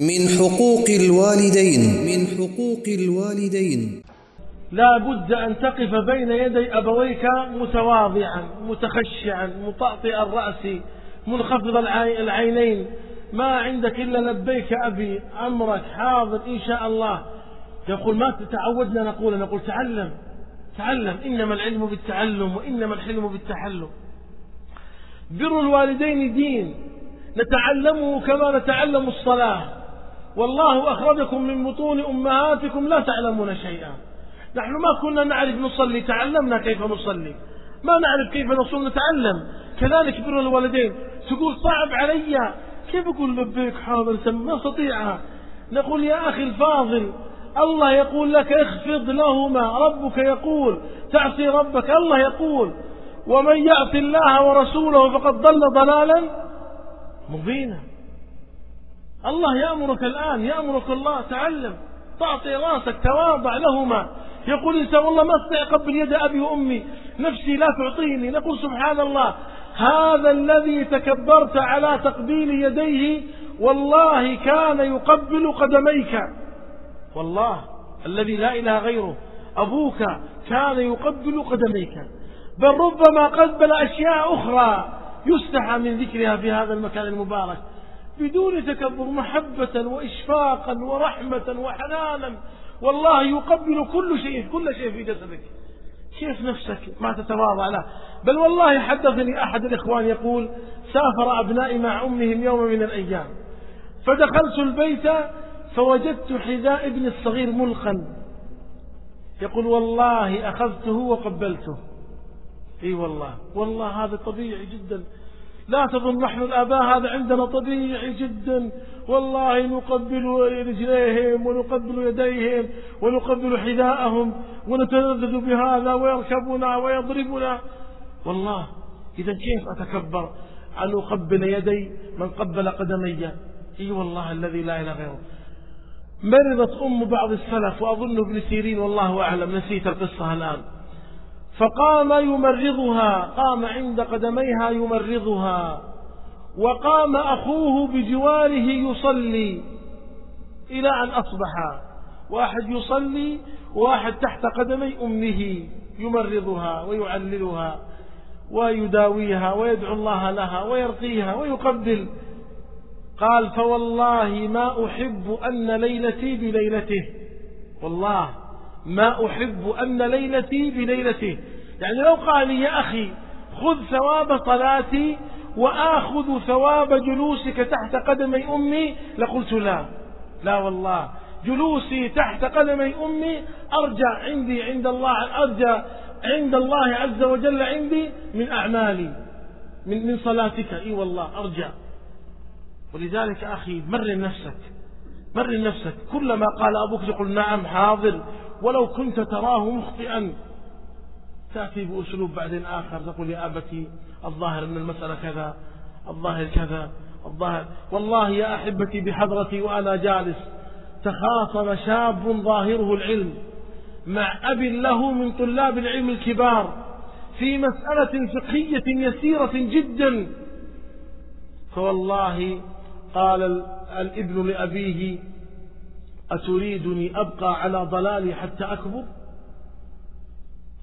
من حقوق الوالدين. من حقوق الوالدين. لا بد أن تقف بين يدي أبويك متواضعا متخشعا مطأطئ الرأس منخفض العينين. ما عندك إلا لبيك أبي أمرك حاضر إن شاء الله. يقول ما تعودنا نقول نقول تعلم تعلم. إنما العلم بالتعلم وإنما الحلم بالتحلم. بر الوالدين دين. نتعلمه كما نتعلم الصلاة. والله أخرجكم من بطون أمهاتكم لا تعلمون شيئا. نحن ما كنا نعرف نصلي تعلمنا كيف نصلي. ما نعرف كيف نصوم نتعلم. كذلك بر الوالدين. تقول صعب علي. كيف أقول لبيك حاضر؟ ما استطيعها نقول يا أخي الفاضل الله يقول لك اخفض لهما. ربك يقول تعصي ربك الله يقول. ومن يعص الله ورسوله فقد ضل ضلالا مبينا. الله يأمرك الآن يأمرك الله تعلم تعطي راسك تواضع لهما. يقول الإنسان والله ما استقبل يد أبي وأمي نفسي لا تعطيني. نقول سبحان الله هذا الذي تكبرت على تقبيل يديه والله كان يقبل قدميك. والله الذي لا إله غيره أبوك كان يقبل قدميك. بل ربما قبل أشياء أخرى يستحى من ذكرها في هذا المكان المبارك. بدون تكبر محبة وإشفاقا ورحمة وحنانا. والله يقبل كل شيء كل شيء في جسدك. كيف نفسك؟ ما تتواضع له بل والله حدثني أحد الإخوان يقول سافر أبنائي مع أمهم يوم من الأيام. فدخلت البيت فوجدت حذاء ابن الصغير ملقا يقول والله أخذته وقبلته. إي والله والله هذا طبيعي جدا. لا تظن نحن الآباء هذا عندنا طبيعي جدا. والله نقبل رجليهم ونقبل يديهم ونقبل حذاءهم ونتلذذ بهذا ويركبنا ويضربنا. والله إذا كيف أتكبر؟ أن أقبل يدي من قبل قدمي. إي والله الذي لا إله غيره. مرضت أم بعض السلف وأظن ابن سيرين والله أعلم نسيت القصة الآن. فقام يمرضها قام عند قدميها يمرضها وقام أخوه بجواره يصلي إلى أن أصبح. واحد يصلي وواحد تحت قدمي أمه يمرضها ويعللها ويداويها ويدعو الله لها ويرقيها ويقبل. قال فوالله ما أحب أن ليلتي بليلته. والله ما أحب أن ليلتي بليلته يعني لو قال لي يا أخي خذ ثواب صلاتي وآخذ ثواب جلوسك تحت قدمي أمي لقلت لا لا والله. جلوسي تحت قدمي أمي أرجع عندي عند الله أرجع عند الله عز وجل عندي من أعمالي من من صلاتك. إي والله أرجع. ولذلك أخي مرن نفسك. مرن نفسك. كلما قال أبوك تقول نعم حاضر. ولو كنت تراه مخطئا. تأتي بأسلوب بعد آخر تقول يا أبتي الظاهر أن المسألة كذا الظاهر كذا الظاهر. والله يا أحبتي بحضرتي وأنا جالس تخاصم شاب ظاهره العلم مع أب له من طلاب العلم الكبار في مسألة فقهية يسيرة جدا. فوالله قال الابن لأبيه أتريدني أبقى على ضلالي حتى أكبر؟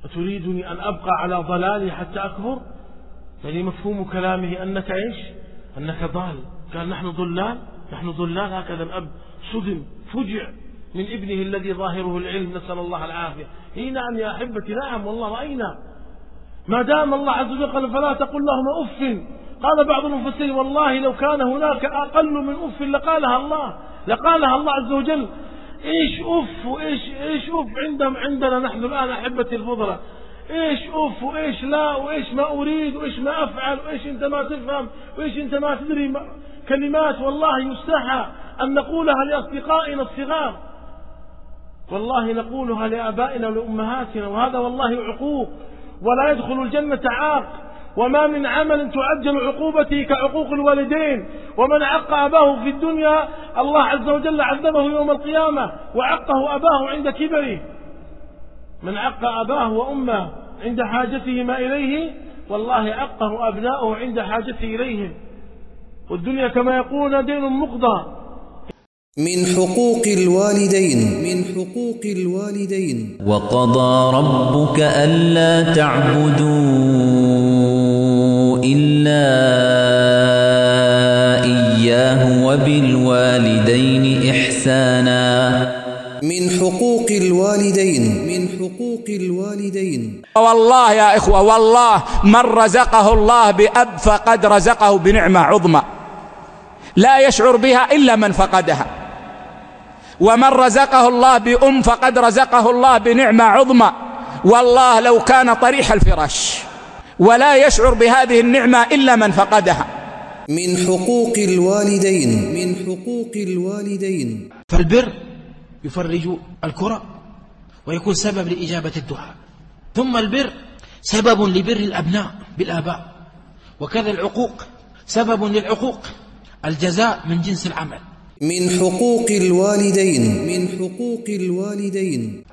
أتريدني أن أبقى على ضلالي حتى أكبر؟ يعني مفهوم كلامه أنك إيش؟ أنك ضال. قال نحن ضلال. نحن ظلال هكذا الأب صدم فجع من ابنه الذي ظاهره العلم. نسأل الله العافية. إي نعم يا أحبتي نعم والله رأينا. ما دام الله عز وجل قال فلا تقل لهما أف. قال بعض المفسرين والله لو كان هناك أقل من أف لقالها الله لقالها الله عز وجل. إيش أف وإيش إيش أف عندهم عندنا نحن الآن احبتي الفضلاء إيش أف وإيش لا وإيش ما أريد وإيش ما أفعل وإيش أنت ما تفهم وإيش أنت ما تدري. ما كلمات والله يستحى أن نقولها لأصدقائنا الصغار. والله نقولها لآبائنا ولأمهاتنا وهذا والله عقوق. ولا يدخل الجنة عاق. وما من عمل تعجل عقوبته كعقوق الوالدين. ومن عق أباه في الدنيا الله عز وجل عذبه يوم القيامة وعقه أباه عند كبره. من عق أباه وأمه عند حاجتهما إليه والله عقه أبناؤه عند حاجته إليهم والدنيا كما يقولون دين مقضى. من حقوق الوالدين. من حقوق الوالدين. وقضى ربك ألا تعبدوا. إلا إياه وبالوالدين إحسانا. من حقوق الوالدين. من حقوق الوالدين. والله يا إخوة والله من رزقه الله بأب فقد رزقه بنعمة عظمى. لا يشعر بها إلا من فقدها. ومن رزقه الله بأم فقد رزقه الله بنعمة عظمى. والله لو كان طريح الفراش. ولا يشعر بهذه النعمة إلا من فقدها. من حقوق الوالدين. من حقوق الوالدين. فالبر يفرج الكرة ويكون سبب لإجابة الدعاء. ثم البر سبب لبر الأبناء بالآباء. وكذا العقوق سبب للعقوق الجزاء من جنس العمل. من حقوق الوالدين. من حقوق الوالدين.